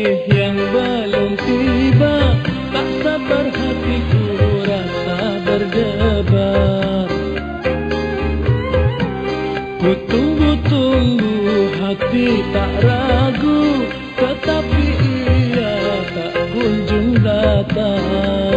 kasih yang belum tiba Tak sabar hatiku rasa berdebar Ku tunggu-tunggu hati tak ragu Tetapi ia tak kunjung datang.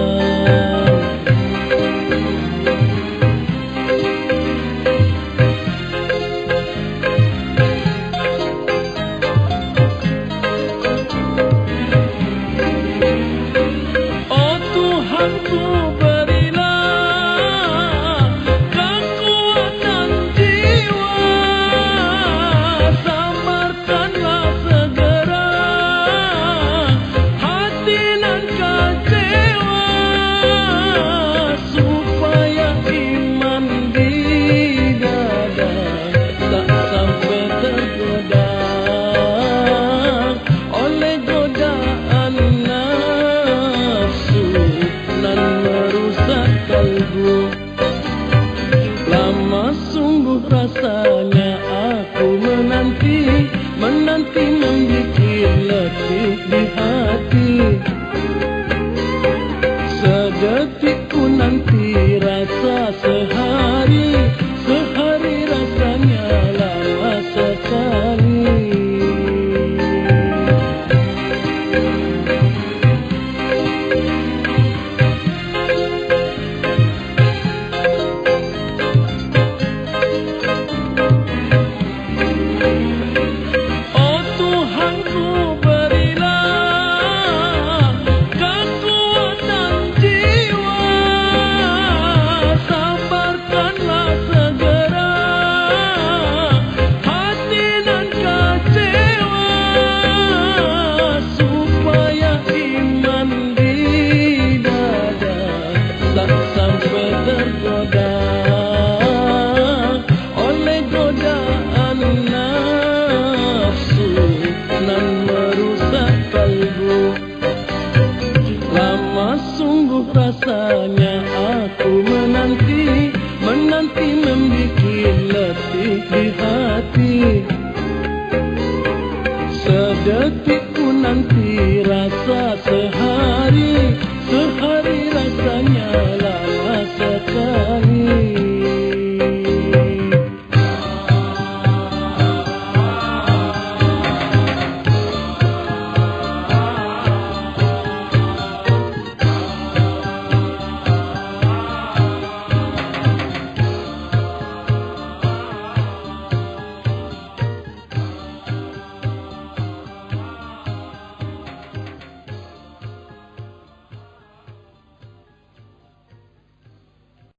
Letih di hati. Sedetik ku nanti rasa sehari tergoda oleh godaan nafsu nan merusak kalbu. Lama sungguh rasanya aku menanti menanti membuat letih di hati. Sedetik nanti rasa